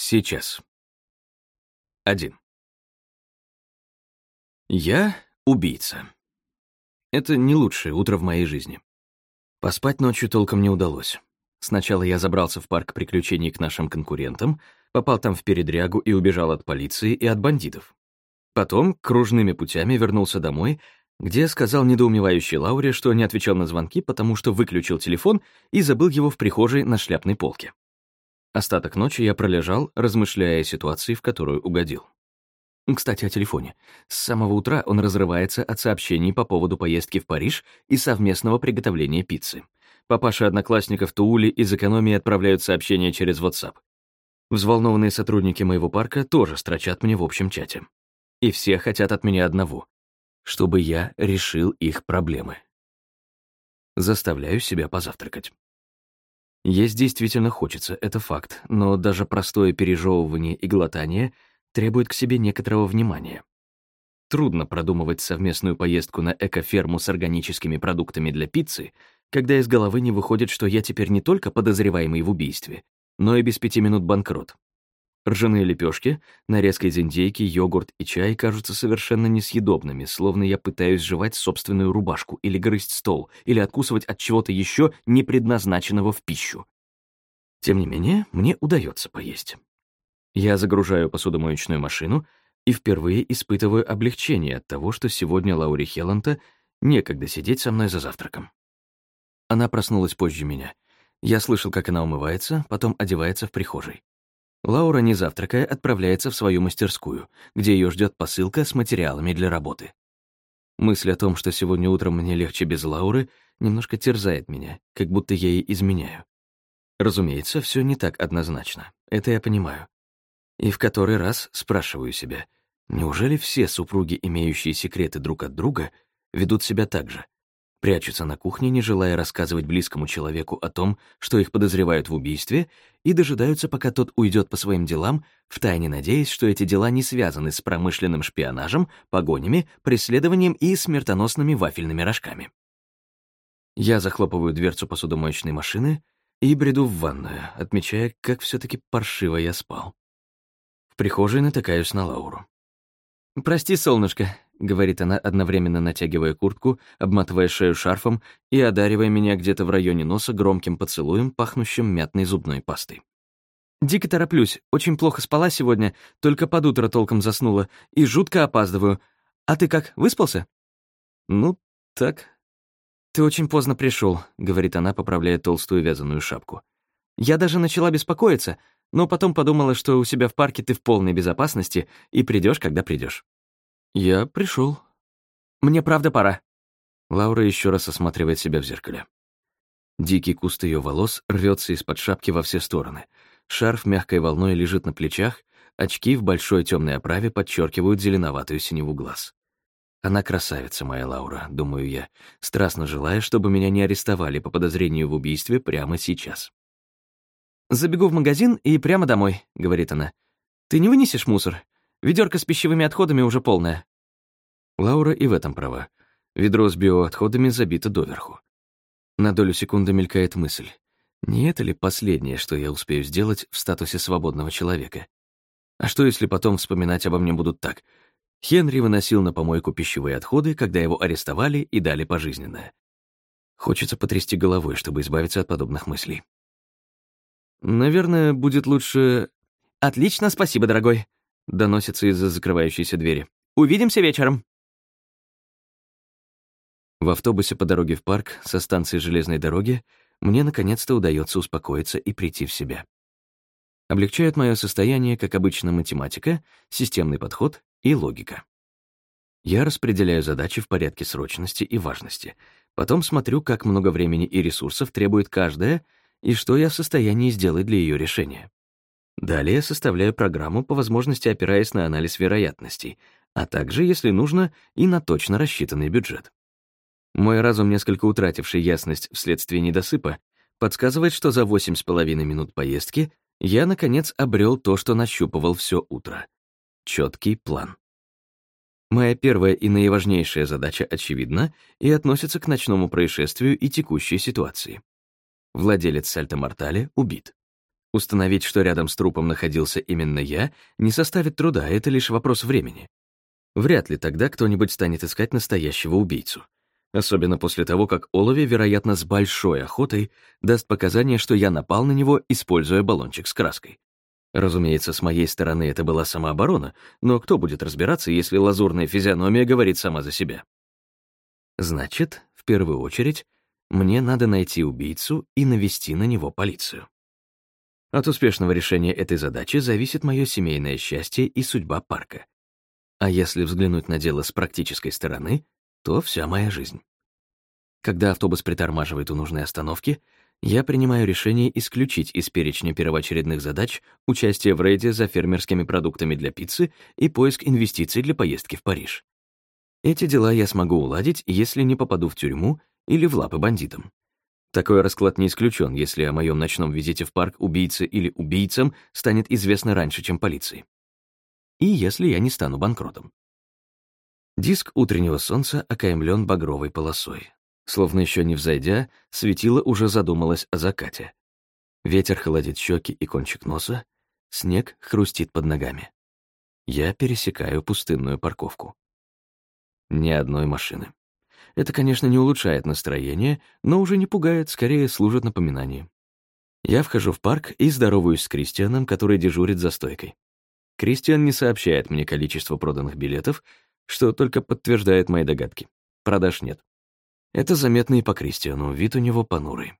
Сейчас. 1. Я убийца. Это не лучшее утро в моей жизни. Поспать ночью толком не удалось. Сначала я забрался в парк приключений к нашим конкурентам, попал там в передрягу и убежал от полиции и от бандитов. Потом кружными путями вернулся домой, где сказал недоумевающей Лауре, что не отвечал на звонки, потому что выключил телефон и забыл его в прихожей на шляпной полке. Остаток ночи я пролежал, размышляя о ситуации, в которую угодил. Кстати, о телефоне. С самого утра он разрывается от сообщений по поводу поездки в Париж и совместного приготовления пиццы. Папаша одноклассников Туули из экономии отправляют сообщения через WhatsApp. Взволнованные сотрудники моего парка тоже строчат мне в общем чате. И все хотят от меня одного — чтобы я решил их проблемы. Заставляю себя позавтракать. Есть действительно хочется, это факт, но даже простое пережевывание и глотание требует к себе некоторого внимания. Трудно продумывать совместную поездку на экоферму с органическими продуктами для пиццы, когда из головы не выходит, что я теперь не только подозреваемый в убийстве, но и без пяти минут банкрот. Ржаные лепешки, нарезка из индейки, йогурт и чай кажутся совершенно несъедобными, словно я пытаюсь жевать собственную рубашку или грызть стол, или откусывать от чего-то еще не предназначенного в пищу. Тем не менее, мне удается поесть. Я загружаю посудомоечную машину и впервые испытываю облегчение от того, что сегодня Лауре Хелланта некогда сидеть со мной за завтраком. Она проснулась позже меня. Я слышал, как она умывается, потом одевается в прихожей. Лаура, не завтракая, отправляется в свою мастерскую, где ее ждет посылка с материалами для работы. Мысль о том, что сегодня утром мне легче без Лауры, немножко терзает меня, как будто я ей изменяю. Разумеется, все не так однозначно, это я понимаю. И в который раз спрашиваю себя, неужели все супруги, имеющие секреты друг от друга, ведут себя так же? Прячутся на кухне, не желая рассказывать близкому человеку о том, что их подозревают в убийстве, и дожидаются, пока тот уйдет по своим делам, втайне надеясь, что эти дела не связаны с промышленным шпионажем, погонями, преследованием и смертоносными вафельными рожками. Я захлопываю дверцу посудомоечной машины и бреду в ванную, отмечая, как все таки паршиво я спал прихожей натыкаюсь на Лауру. «Прости, солнышко», — говорит она, одновременно натягивая куртку, обматывая шею шарфом и одаривая меня где-то в районе носа громким поцелуем, пахнущим мятной зубной пастой. «Дико тороплюсь, очень плохо спала сегодня, только под утро толком заснула, и жутко опаздываю. А ты как, выспался?» «Ну, так». «Ты очень поздно пришел, говорит она, поправляя толстую вязаную шапку. «Я даже начала беспокоиться, но потом подумала, что у себя в парке ты в полной безопасности и придешь, когда придешь. Я пришел. Мне правда пора. Лаура еще раз осматривает себя в зеркале. Дикий куст ее волос рвется из-под шапки во все стороны. Шарф мягкой волной лежит на плечах, очки в большой темной оправе подчеркивают зеленоватую синеву глаз. Она красавица, моя Лаура, думаю я, страстно желая, чтобы меня не арестовали по подозрению в убийстве прямо сейчас. «Забегу в магазин и прямо домой», — говорит она. «Ты не вынесешь мусор? Ведерко с пищевыми отходами уже полное». Лаура и в этом права. Ведро с биоотходами забито доверху. На долю секунды мелькает мысль. Не это ли последнее, что я успею сделать в статусе свободного человека? А что, если потом вспоминать обо мне будут так? Хенри выносил на помойку пищевые отходы, когда его арестовали и дали пожизненное. Хочется потрясти головой, чтобы избавиться от подобных мыслей. «Наверное, будет лучше...» «Отлично, спасибо, дорогой», — доносится из-за закрывающейся двери. «Увидимся вечером». В автобусе по дороге в парк со станции железной дороги мне наконец-то удается успокоиться и прийти в себя. Облегчает мое состояние, как обычно, математика, системный подход и логика. Я распределяю задачи в порядке срочности и важности, потом смотрю, как много времени и ресурсов требует каждая — и что я в состоянии сделать для ее решения. Далее составляю программу, по возможности опираясь на анализ вероятностей, а также, если нужно, и на точно рассчитанный бюджет. Мой разум, несколько утративший ясность вследствие недосыпа, подсказывает, что за восемь с половиной минут поездки я, наконец, обрел то, что нащупывал все утро. Четкий план. Моя первая и наиважнейшая задача очевидна и относится к ночному происшествию и текущей ситуации. Владелец Сальто-Мортале убит. Установить, что рядом с трупом находился именно я, не составит труда, это лишь вопрос времени. Вряд ли тогда кто-нибудь станет искать настоящего убийцу. Особенно после того, как Олови, вероятно, с большой охотой даст показания, что я напал на него, используя баллончик с краской. Разумеется, с моей стороны это была самооборона, но кто будет разбираться, если лазурная физиономия говорит сама за себя? Значит, в первую очередь, мне надо найти убийцу и навести на него полицию. От успешного решения этой задачи зависит мое семейное счастье и судьба парка. А если взглянуть на дело с практической стороны, то вся моя жизнь. Когда автобус притормаживает у нужной остановки, я принимаю решение исключить из перечня первоочередных задач участие в рейде за фермерскими продуктами для пиццы и поиск инвестиций для поездки в Париж. Эти дела я смогу уладить, если не попаду в тюрьму или в лапы бандитам. Такой расклад не исключен, если о моем ночном визите в парк убийце или убийцам станет известно раньше, чем полиции. И если я не стану банкротом. Диск утреннего солнца окаймлен багровой полосой. Словно еще не взойдя, светило уже задумалось о закате. Ветер холодит щеки и кончик носа, снег хрустит под ногами. Я пересекаю пустынную парковку. Ни одной машины. Это, конечно, не улучшает настроение, но уже не пугает, скорее служит напоминанием. Я вхожу в парк и здороваюсь с Кристианом, который дежурит за стойкой. Кристиан не сообщает мне количество проданных билетов, что только подтверждает мои догадки. Продаж нет. Это заметно и по Кристиану, вид у него понурый.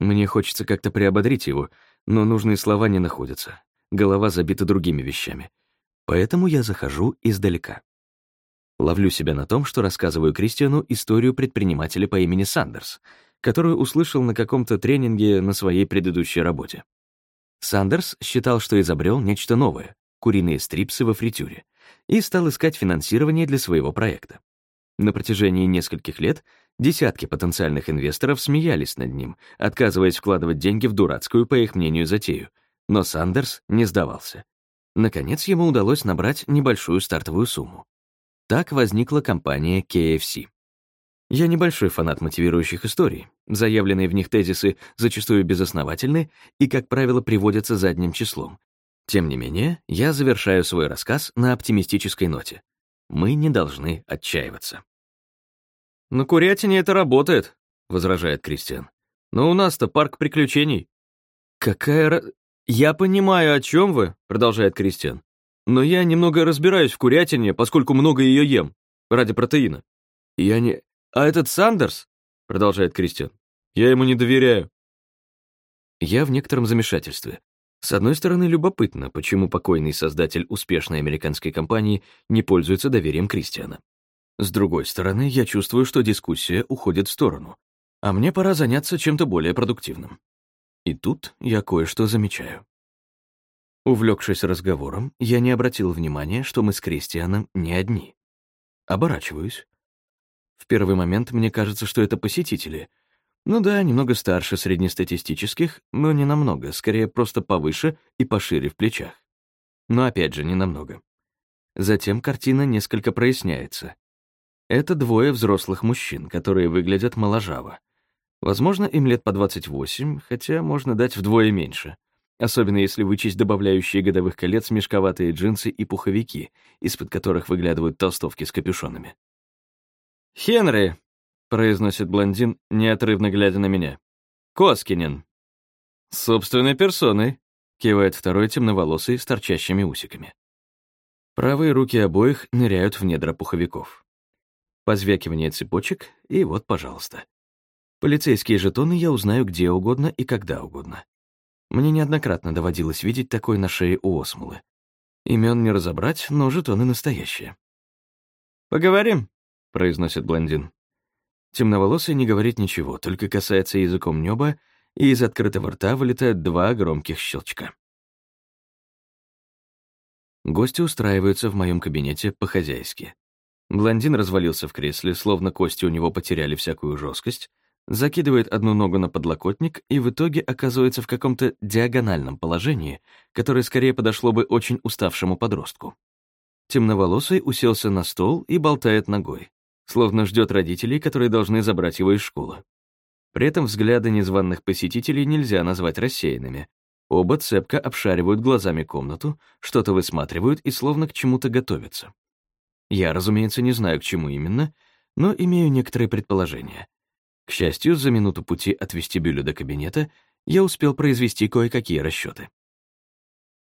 Мне хочется как-то приободрить его, но нужные слова не находятся. Голова забита другими вещами. Поэтому я захожу издалека. Ловлю себя на том, что рассказываю Кристиану историю предпринимателя по имени Сандерс, которую услышал на каком-то тренинге на своей предыдущей работе. Сандерс считал, что изобрел нечто новое — куриные стрипсы во фритюре, и стал искать финансирование для своего проекта. На протяжении нескольких лет десятки потенциальных инвесторов смеялись над ним, отказываясь вкладывать деньги в дурацкую, по их мнению, затею. Но Сандерс не сдавался. Наконец, ему удалось набрать небольшую стартовую сумму. Так возникла компания KFC. Я небольшой фанат мотивирующих историй. Заявленные в них тезисы зачастую безосновательны и, как правило, приводятся задним числом. Тем не менее, я завершаю свой рассказ на оптимистической ноте. Мы не должны отчаиваться. «На курятине это работает», — возражает Кристиан. «Но у нас-то парк приключений». «Какая ра...» «Я понимаю, о чем вы», — продолжает Кристиан. «Но я немного разбираюсь в курятине, поскольку много ее ем, ради протеина. Я не... А этот Сандерс?» — продолжает Кристиан. «Я ему не доверяю». Я в некотором замешательстве. С одной стороны, любопытно, почему покойный создатель успешной американской компании не пользуется доверием Кристиана. С другой стороны, я чувствую, что дискуссия уходит в сторону, а мне пора заняться чем-то более продуктивным. И тут я кое-что замечаю. Увлекшись разговором, я не обратил внимания, что мы с Кристианом не одни. Оборачиваюсь. В первый момент мне кажется, что это посетители — ну да, немного старше среднестатистических, но не намного, скорее просто повыше и пошире в плечах. Но опять же, не намного. Затем картина несколько проясняется. Это двое взрослых мужчин, которые выглядят моложаво. Возможно, им лет по 28, хотя можно дать вдвое меньше. Особенно если вычесть добавляющие годовых колец мешковатые джинсы и пуховики, из-под которых выглядывают толстовки с капюшонами. «Хенри!» произносит блондин, неотрывно глядя на меня. «Коскинин». «Собственной персоной», — кивает второй темноволосый с торчащими усиками. Правые руки обоих ныряют в недра пуховиков. Позвякивание цепочек, и вот, пожалуйста. Полицейские жетоны я узнаю где угодно и когда угодно. Мне неоднократно доводилось видеть такой на шее у Осмулы. Имен не разобрать, но жетоны настоящие. «Поговорим», — произносит блондин. Темноволосый не говорит ничего, только касается языком неба, и из открытого рта вылетают два громких щелчка. Гости устраиваются в моем кабинете по-хозяйски. Блондин развалился в кресле, словно кости у него потеряли всякую жесткость, закидывает одну ногу на подлокотник и в итоге оказывается в каком-то диагональном положении, которое скорее подошло бы очень уставшему подростку. Темноволосый уселся на стол и болтает ногой словно ждет родителей, которые должны забрать его из школы. При этом взгляды незваных посетителей нельзя назвать рассеянными. Оба цепко обшаривают глазами комнату, что-то высматривают и словно к чему-то готовятся. Я, разумеется, не знаю, к чему именно, но имею некоторые предположения. К счастью, за минуту пути от вестибюля до кабинета я успел произвести кое-какие расчеты.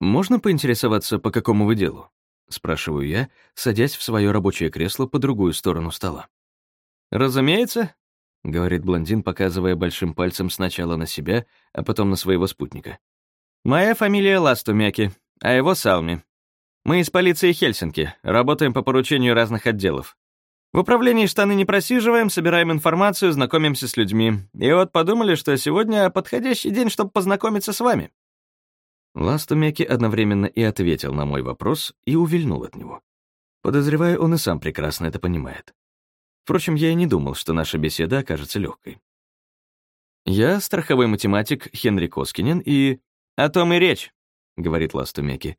«Можно поинтересоваться, по какому вы делу?» — спрашиваю я, садясь в свое рабочее кресло по другую сторону стола. «Разумеется», — говорит блондин, показывая большим пальцем сначала на себя, а потом на своего спутника. «Моя фамилия Ластумяки, а его Салми. Мы из полиции Хельсинки, работаем по поручению разных отделов. В управлении штаны не просиживаем, собираем информацию, знакомимся с людьми. И вот подумали, что сегодня подходящий день, чтобы познакомиться с вами». Ластумяки одновременно и ответил на мой вопрос и увильнул от него. Подозреваю, он и сам прекрасно это понимает. Впрочем, я и не думал, что наша беседа окажется легкой. Я страховой математик Хенри Коскинен и «О том и речь», — говорит Ластумеки.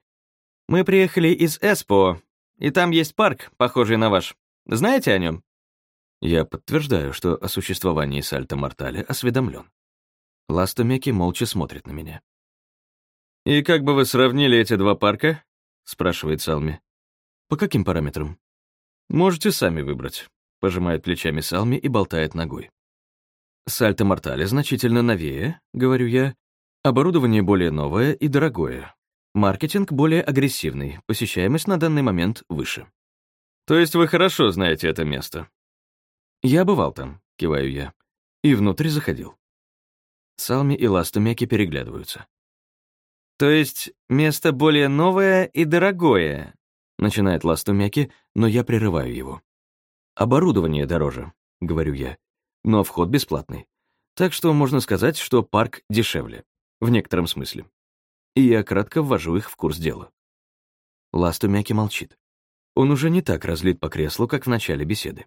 «Мы приехали из Эспо, и там есть парк, похожий на ваш. Знаете о нем?» Я подтверждаю, что о существовании Сальто-Мортале осведомлен. Ластумеки молча смотрит на меня. «И как бы вы сравнили эти два парка?» — спрашивает Салми. «По каким параметрам?» «Можете сами выбрать», — пожимает плечами Салми и болтает ногой. «Сальто-Мортале значительно новее», — говорю я, Оборудование более новое и дорогое. Маркетинг более агрессивный, посещаемость на данный момент выше. То есть вы хорошо знаете это место? Я бывал там, киваю я. И внутрь заходил. Салми и Ластумеки переглядываются. То есть место более новое и дорогое, начинает Ластумеки, но я прерываю его. Оборудование дороже, говорю я, но вход бесплатный. Так что можно сказать, что парк дешевле в некотором смысле. И я кратко ввожу их в курс дела. Ластумяки молчит. Он уже не так разлит по креслу, как в начале беседы.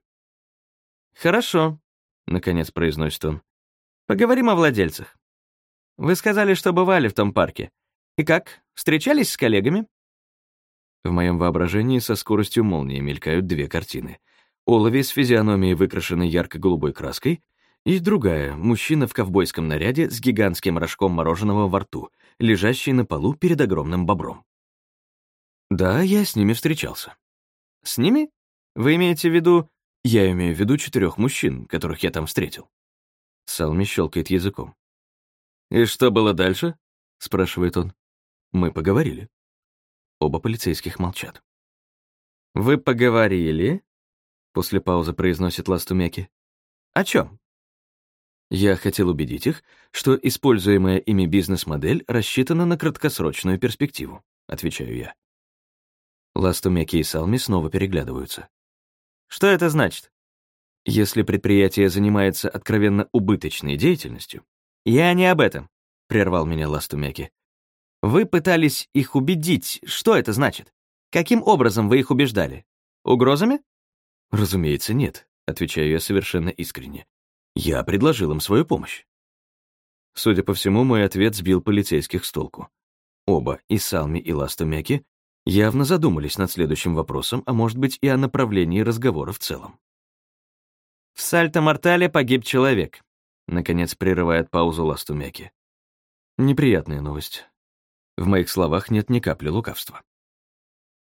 «Хорошо», — наконец произносит он. «Поговорим о владельцах. Вы сказали, что бывали в том парке. И как, встречались с коллегами?» В моем воображении со скоростью молнии мелькают две картины. Олови с физиономией, выкрашенной ярко-голубой краской, и другая — мужчина в ковбойском наряде с гигантским рожком мороженого во рту, лежащий на полу перед огромным бобром. Да, я с ними встречался. С ними? Вы имеете в виду... Я имею в виду четырех мужчин, которых я там встретил. Салми щелкает языком. «И что было дальше?» — спрашивает он. «Мы поговорили». Оба полицейских молчат. «Вы поговорили?» — после паузы произносит Ластумеки. «О чем?» Я хотел убедить их, что используемая ими бизнес-модель рассчитана на краткосрочную перспективу, отвечаю я. Ластумеки и Салми снова переглядываются. Что это значит? Если предприятие занимается откровенно убыточной деятельностью... Я не об этом, прервал меня Ластумеки. Вы пытались их убедить. Что это значит? Каким образом вы их убеждали? Угрозами? Разумеется, нет, отвечаю я совершенно искренне. Я предложил им свою помощь. Судя по всему, мой ответ сбил полицейских с толку. Оба, и Салми, и Ластумяки, явно задумались над следующим вопросом, а может быть и о направлении разговора в целом. «В Сальто-Мортале погиб человек», — наконец прерывает паузу Ластумяки. Неприятная новость. В моих словах нет ни капли лукавства.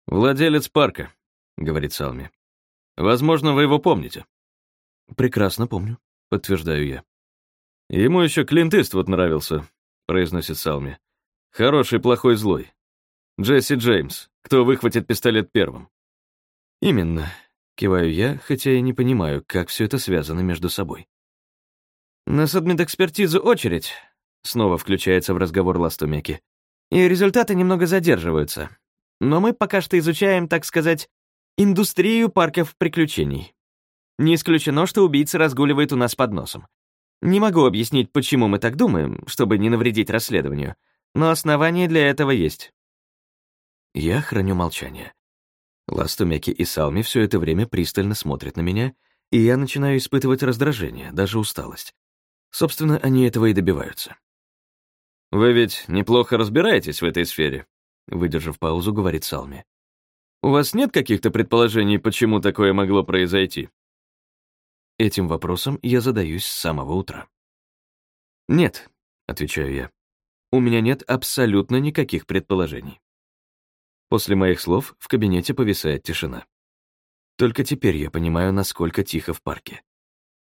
«Владелец парка», — говорит Салми. «Возможно, вы его помните». «Прекрасно помню», — подтверждаю я. «Ему еще Клинт Иствуд нравился», — произносит Салми. «Хороший, плохой, злой. Джесси Джеймс, кто выхватит пистолет первым». «Именно», — киваю я, хотя и не понимаю, как все это связано между собой. «На судмедэкспертизу очередь», — снова включается в разговор Ластумеки. «И результаты немного задерживаются. Но мы пока что изучаем, так сказать, индустрию парков приключений. Не исключено, что убийца разгуливает у нас под носом. Не могу объяснить, почему мы так думаем, чтобы не навредить расследованию, но основания для этого есть. Я храню молчание. Ластумеки и Салми все это время пристально смотрят на меня, и я начинаю испытывать раздражение, даже усталость. Собственно, они этого и добиваются. «Вы ведь неплохо разбираетесь в этой сфере», — выдержав паузу, говорит Салми. «У вас нет каких-то предположений, почему такое могло произойти?» Этим вопросом я задаюсь с самого утра. «Нет», — отвечаю я. У меня нет абсолютно никаких предположений. После моих слов в кабинете повисает тишина. Только теперь я понимаю, насколько тихо в парке.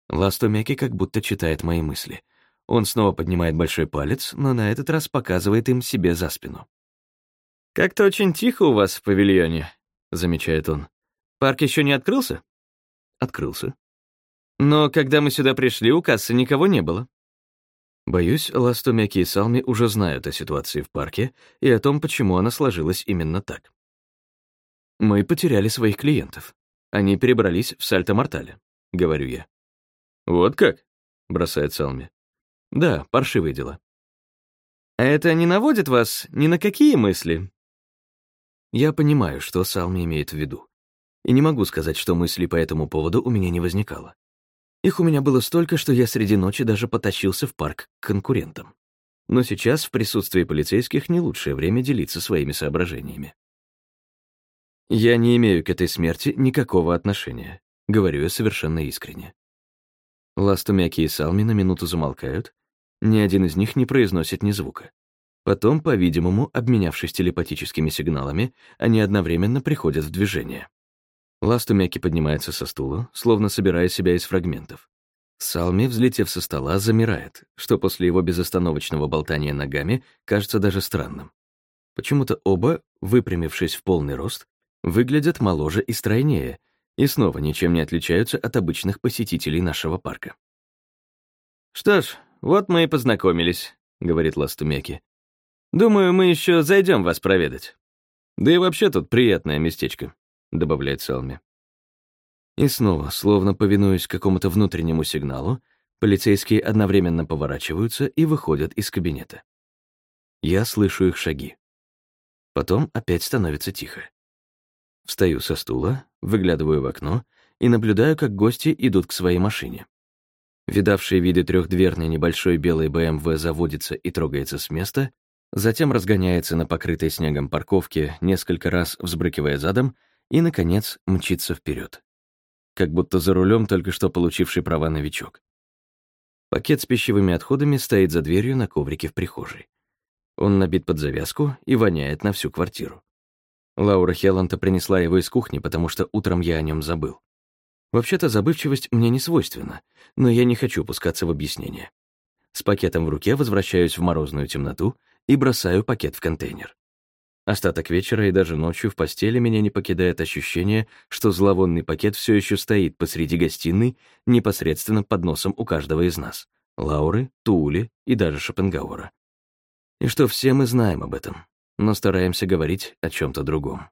Ластомяки как будто читает мои мысли. Он снова поднимает большой палец, но на этот раз показывает им себе за спину. «Как-то очень тихо у вас в павильоне», — замечает он. «Парк еще не открылся?» «Открылся». «Но когда мы сюда пришли, у кассы никого не было». Боюсь, Ластомяки и Салми уже знают о ситуации в парке и о том, почему она сложилась именно так. Мы потеряли своих клиентов. Они перебрались в Сальто-Мортале, говорю я. Вот как? бросает Салми. Да, паршивые дела. А это не наводит вас ни на какие мысли? Я понимаю, что Салми имеет в виду. И не могу сказать, что мыслей по этому поводу у меня не возникало. Их у меня было столько, что я среди ночи даже потащился в парк к конкурентам. Но сейчас в присутствии полицейских не лучшее время делиться своими соображениями. Я не имею к этой смерти никакого отношения, говорю я совершенно искренне. Ластумяки и Салми на минуту замолкают, ни один из них не произносит ни звука. Потом, по-видимому, обменявшись телепатическими сигналами, они одновременно приходят в движение. Ластумяки поднимается со стула, словно собирая себя из фрагментов. Салми, взлетев со стола, замирает, что после его безостановочного болтания ногами кажется даже странным. Почему-то оба, выпрямившись в полный рост, выглядят моложе и стройнее, и снова ничем не отличаются от обычных посетителей нашего парка. «Что ж, вот мы и познакомились», — говорит Ластумяки. «Думаю, мы еще зайдем вас проведать. Да и вообще тут приятное местечко». — добавляет Салми. И снова, словно повинуясь какому-то внутреннему сигналу, полицейские одновременно поворачиваются и выходят из кабинета. Я слышу их шаги. Потом опять становится тихо. Встаю со стула, выглядываю в окно и наблюдаю, как гости идут к своей машине. Видавший виды трехдверный небольшой белый БМВ заводится и трогается с места, затем разгоняется на покрытой снегом парковке, несколько раз взбрыкивая задом и, наконец, мчится вперед. Как будто за рулем только что получивший права новичок. Пакет с пищевыми отходами стоит за дверью на коврике в прихожей. Он набит под завязку и воняет на всю квартиру. Лаура Хелланта принесла его из кухни, потому что утром я о нем забыл. Вообще-то забывчивость мне не свойственна, но я не хочу пускаться в объяснение. С пакетом в руке возвращаюсь в морозную темноту и бросаю пакет в контейнер. Остаток вечера и даже ночью в постели меня не покидает ощущение, что зловонный пакет все еще стоит посреди гостиной, непосредственно под носом у каждого из нас — Лауры, Тули и даже Шопенгауэра. И что все мы знаем об этом, но стараемся говорить о чем то другом.